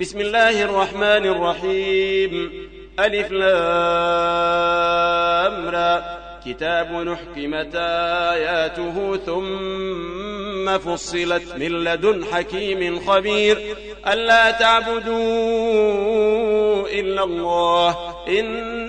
بسم الله الرحمن الرحيم. ألف لامرى كتاب نحكمت آياته ثم فصلت من لدن حكيم خبير. ألا تعبدوا إلا الله.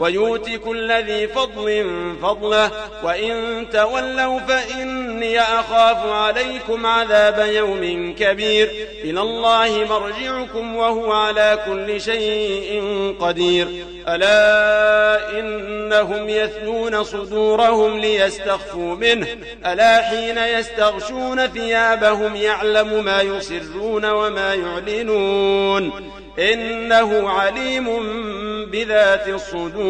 ويؤتي كل ذي فضل فضله. وإن تولوا فإني أخاف عليكم عذاب يوم كبير. إلى الله مرجعكم وهو على كل شيء قدير. ألا إنهم يثنون صدورهم ليستخفوا منه. ألا حين يستغشون ثيابهم يعلم ما يسرون وما يعلنون. إنه عليم بذات الصدور.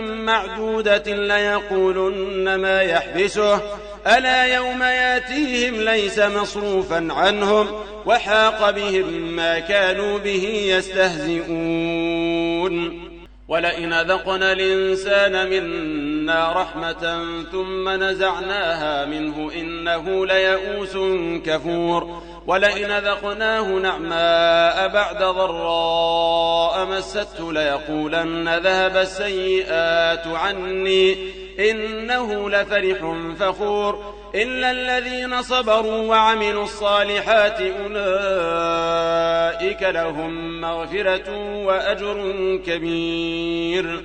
معدودة ليقولن ما يحبسه. ألا يوم ياتيهم ليس مصروفا عنهم وحاق بهم ما كانوا به يستهزئون. ولئن ذقنا الإنسان منا رحمة ثم نزعناها منه إنه ليئوس كفور. ولئن ذقناه نعماء بعد ضراء مسته ليقولن ذهب السيئات عني. إنه لفرح فخور. إلا الذين صبروا وعملوا الصالحات أولئك لهم مغفرة وأجر كبير.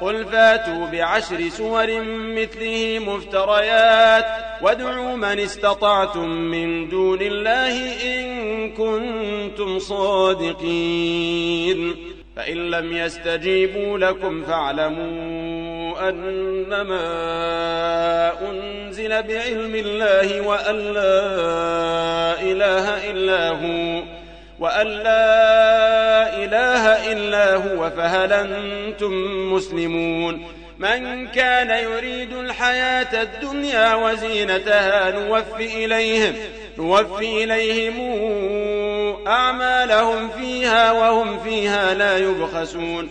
قل فاتوا بعشر سور مثله مفتريات وادعوا من استطعتم من دون الله إن كنتم صادقين. فإن لم يستجيبوا لكم فاعلموا أنما أنزل بعلم الله وأن لا إله إلا هو وأن لا إله إلا هو فهل أنتم مسلمون؟ من كان يريد الحياة الدنيا وزينتها نوفي إليهم نوفي إليهم أعمالهم فيها وهم فيها لا يبخسون.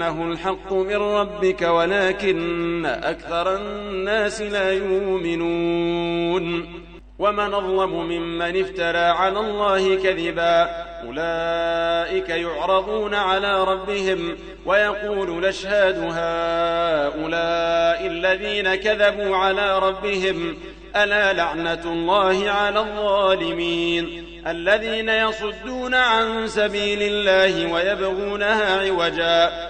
إنه الحق من ربك ولكن أكثر الناس لا يؤمنون. ومن أظلم ممن افترى على الله كذبا أولئك يعرضون على ربهم ويقول الأشهاد هؤلاء الذين كذبوا على ربهم ألا لعنة الله على الظالمين الذين يصدون عن سبيل الله ويبغونها عوجا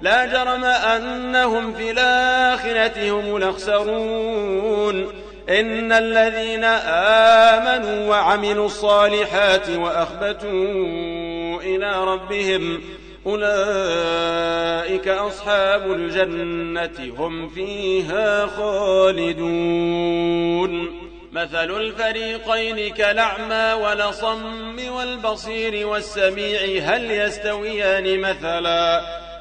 لا جرم أنهم في الآخرة هم الأخسرون. إن الذين آمنوا وعملوا الصالحات وأخبتوا إلى ربهم أولئك أصحاب الجنة هم فيها خالدون. مثل الفريقين كالأعمى ولصم والبصير والسميع هل يستويان مثلا؟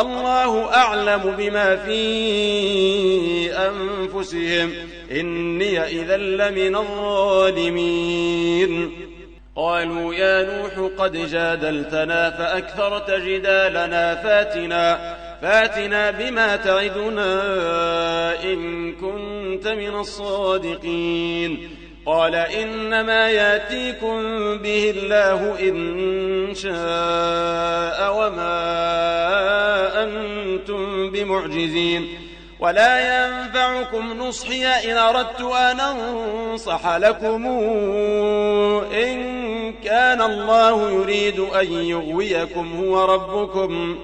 الله أعلم بما في أنفسهم. إني إذا لمن الظالمين. قالوا يا نوح قد جادلتنا فأكثرت جدالنا. فاتنا فاتنا بما تعدنا إن كنت من الصادقين. قال إنما يأتيكم به الله إن شاء وما أنتم بمعجزين ولا ينفعكم نصحي إن أردت أن أنصح لكم إن كان الله يريد أن يغويكم هو ربكم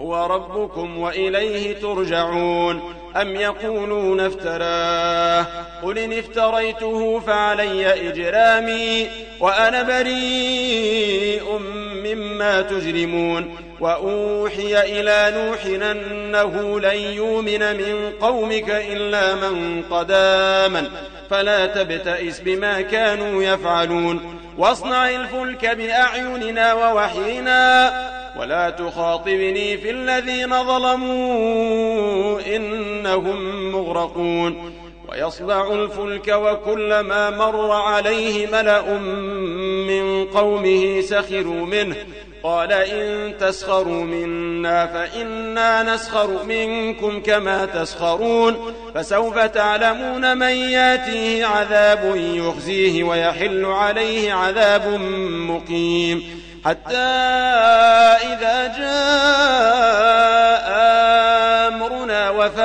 هو ربكم وإليه ترجعون أم يقولون افتراه؟ قل إن افتريته فعلي إجرامي وأنا بريء مما تجرمون. وأوحي إلى نوح أنه لن يؤمن من قومك إلا من قد آمن. فلا تبتئس بما كانوا يفعلون. واصنع الفلك بأعيننا ووحينا. ولا تخاطبني في الذين ظلموا إنهم مغرقون. ويصنع الفلك وكلما مر عليه ملأ من قومه سخروا منه. قال إن تسخروا منا فإنا نسخر منكم كما تسخرون. فسوف تعلمون من ياتيه عذاب يخزيه ويحل عليه عذاب مقيم. حتى إذا جاء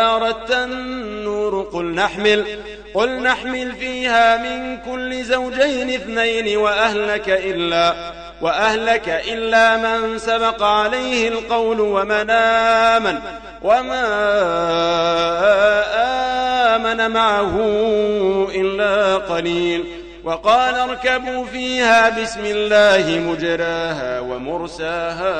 وفارت النور قل نحمل قل نحمل فيها من كل زوجين اثنين وأهلك إلا وأهلك إلا من سبق عليه القول ومن آمن وما آمن معه إلا قليل. وقال اركبوا فيها بسم الله مجراها ومرساها.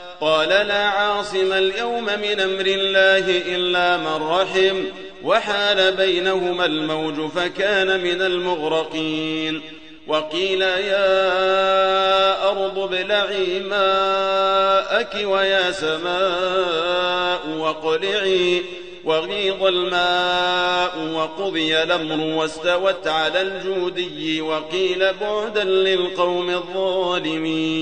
قال لا عاصم اليوم من أمر الله إلا من رحم وحال بينهما الموج فكان من المغرقين وقيل يا أرض ابلعي ماءك ويا سماء واقلعي وغيض الماء وقضي الأمر واستوت على الجودي وقيل بعدا للقوم الظالمين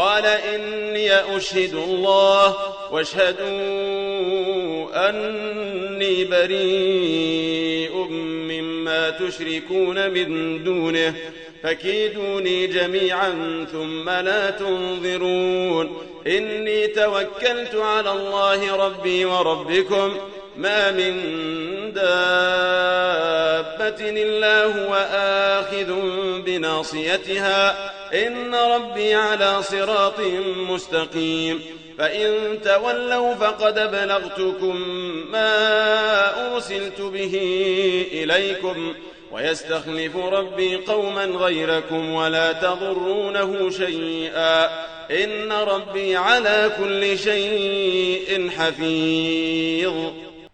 قال إني أشهد الله واشهدوا أني بريء مما تشركون من دونه فكيدوني جميعا ثم لا تنظرون إني توكلت على الله ربي وربكم ما من دابة إلا هو آخذ بناصيتها إن ربي على صراط مستقيم. فإن تولوا فقد بلغتكم ما أرسلت به إليكم ويستخلف ربي قوما غيركم ولا تضرونه شيئا. إن ربي على كل شيء حفيظ.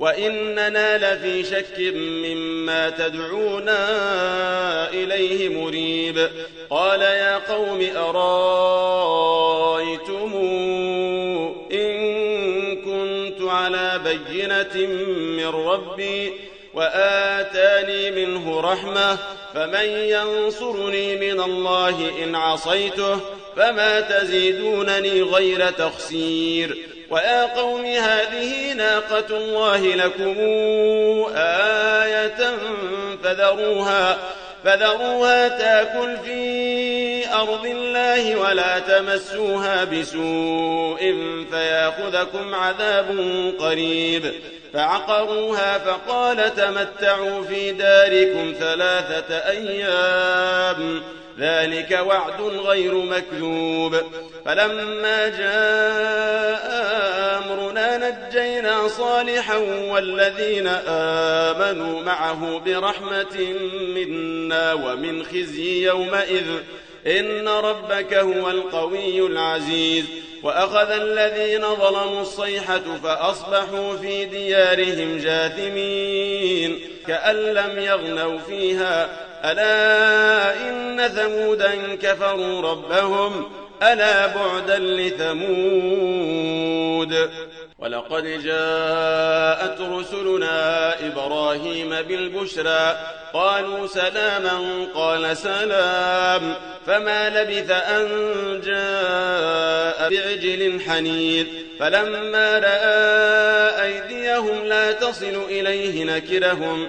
وإننا لفي شك مما تدعونا إليه مريب. قال يا قوم أرأيتم إن كنت على بينة من ربي وآتاني منه رحمة فمن ينصرني من الله إن عصيته فما تزيدونني غير تخسير. ويا قوم هذه ناقة الله لكم آية فذروها فذروها تاكل في أرض الله ولا تمسوها بسوء فياخذكم عذاب قريب. فعقروها فقال تمتعوا في داركم ثلاثة أيام ذلك وعد غير مكذوب. فلما جاء أمرنا نجينا صالحا والذين آمنوا معه برحمة منا ومن خزي يومئذ. إن ربك هو القوي العزيز. وأخذ الذين ظلموا الصيحة فأصبحوا في ديارهم جاثمين. كأن لم يغنوا فيها ألا إن ثمودا كفروا ربهم ألا بعدا لثمود ولقد جاءت رسلنا إبراهيم بالبشرى قالوا سلاما قال سلام فما لبث أن جاء بعجل حنيذ فلما رأى أيديهم لا تصل إليه نكرهم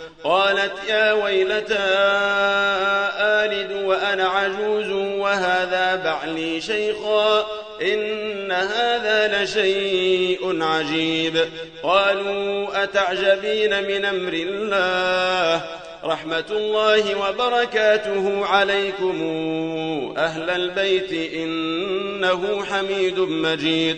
قالت يا ويلتى آلد وأنا عجوز وهذا بعلي شيخا إن هذا لشيء عجيب. قالوا أتعجبين من أمر الله؟ رحمة الله وبركاته عليكم أهل البيت إنه حميد مجيد.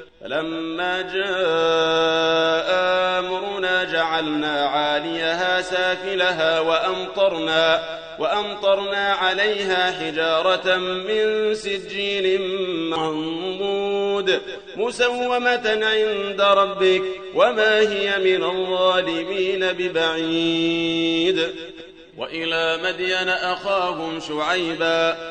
فلما جاء أمرنا جعلنا عاليها سافلها وأمطرنا وأمطرنا عليها حجارة من سجيل منضود مسومة عند ربك وما هي من الظالمين ببعيد. وإلى مدين أخاهم شعيبا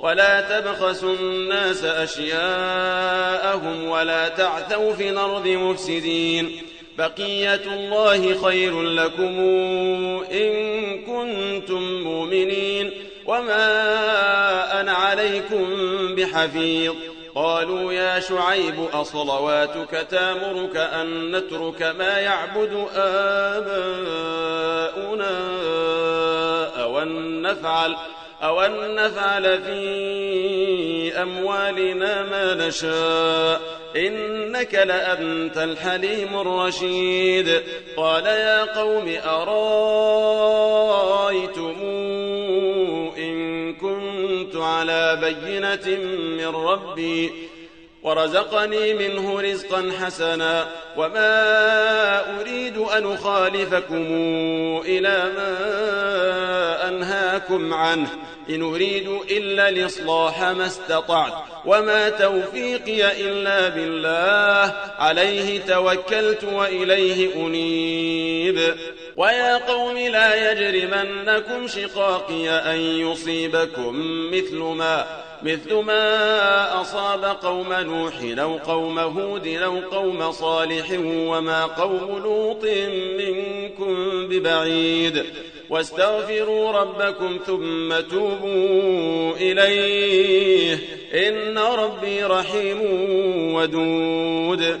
ولا تبخسوا الناس أشياءهم ولا تعثوا في الأرض مفسدين. بقية الله خير لكم إن كنتم مؤمنين. وما أنا عليكم بحفيظ. قالوا يا شعيب أصلواتك تامرك أن نترك ما يعبد آباؤنا أو أن نفعل أو أن نفعل في أموالنا ما نشاء. إنك لأنت الحليم الرشيد. قال يا قوم أرأيتم إن كنت على بينة من ربي ورزقني منه رزقا حسنا وما أريد أن أخالفكم إلى ما أنهاكم عنه إن أريد إلا الإصلاح ما استطعت وما توفيقي إلا بالله عليه توكلت وإليه أنيب ويا قوم لا يجرمنكم شقاقي أن يصيبكم مثل ما مثل ما أصاب قوم نوح أو قوم هود أو قوم صالح وما قوم لوط منكم ببعيد واستغفروا ربكم ثم توبوا إليه إن ربي رحيم ودود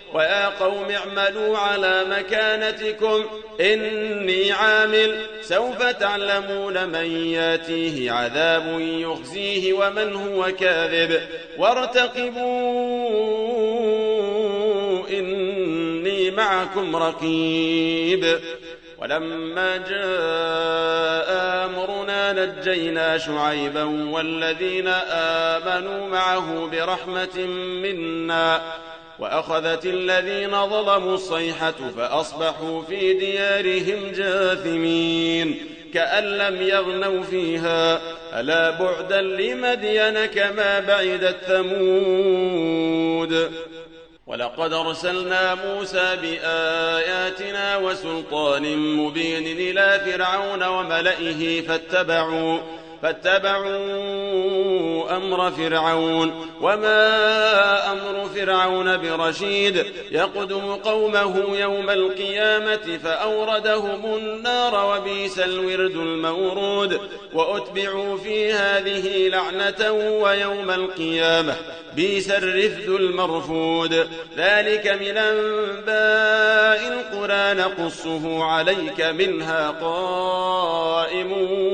ويا قوم اعملوا على مكانتكم إني عامل. سوف تعلمون من ياتيه عذاب يخزيه ومن هو كاذب. وارتقبوا إني معكم رقيب. ولما جاء أمرنا نجينا شعيبا والذين آمنوا معه برحمة منا. وأخذت الذين ظلموا الصيحة فأصبحوا في ديارهم جاثمين كأن لم يغنوا فيها. ألا بعدا لمدين كما بعدت ثمود. ولقد أرسلنا موسى بآياتنا وسلطان مبين إلى فرعون وملئه فاتبعوا فاتبعوا أمر فرعون وما أمر فرعون برشيد يقدم قومه يوم القيامة فأوردهم النار وبيس الورد المورود وأتبعوا في هذه لعنة ويوم القيامة بيس الرفد المرفود ذلك من أنباء القرى نقصه عليك منها قائم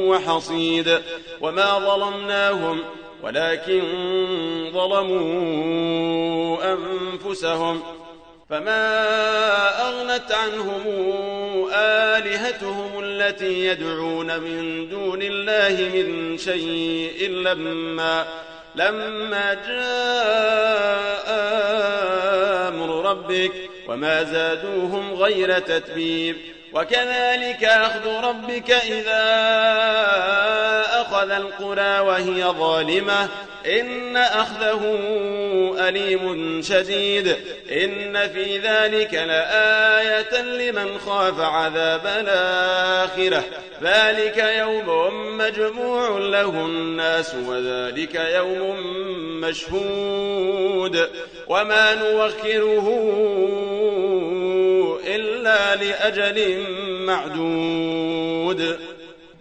وحصيد وما ظلمناهم ولكن ظلموا أنفسهم. فما أغنت عنهم آلهتهم التي يدعون من دون الله من شيء لما لما جاء أمر ربك وما زادوهم غير تتبيب. وكذلك أخذ ربك إذا أخذ القرى وهي ظالمة. إن أخذه أليم شديد. إن في ذلك لآية لمن خاف عذاب الآخرة. ذلك يوم مجموع له الناس وذلك يوم مشهود. وما نوخره إلا لأجل معدود.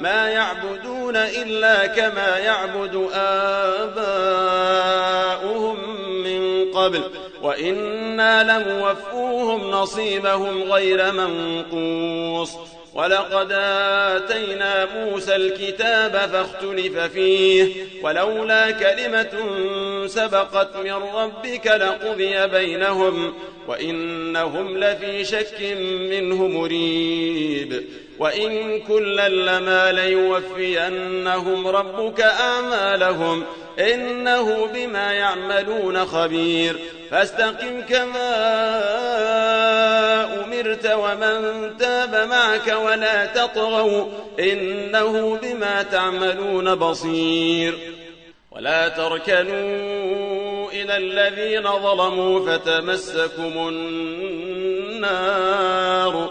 ما يعبدون إلا كما يعبد آباؤهم من قبل وإنا لموفوهم نصيبهم غير منقوص. ولقد آتينا موسى الكتاب فاختلف فيه ولولا كلمة سبقت من ربك لقضي بينهم وإنهم لفي شك منه مريب. وإن كلا لما ليوفينهم ربك أعمالهم إنه بما يعملون خبير فاستقم كما أمرت ومن تاب معك ولا تطغوا إنه بما تعملون بصير ولا تركنوا إلى الذين ظلموا فتمسكم النار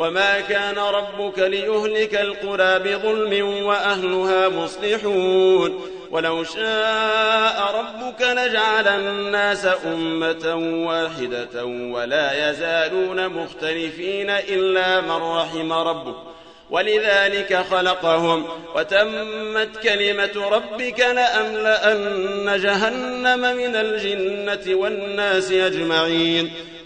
وما كان ربك ليهلك القرى بظلم وأهلها مصلحون. ولو شاء ربك لجعل الناس أمة واحدة ولا يزالون مختلفين إلا من رحم ربك ولذلك خلقهم وتمت كلمة ربك لأملأن جهنم من الجنة والناس أجمعين.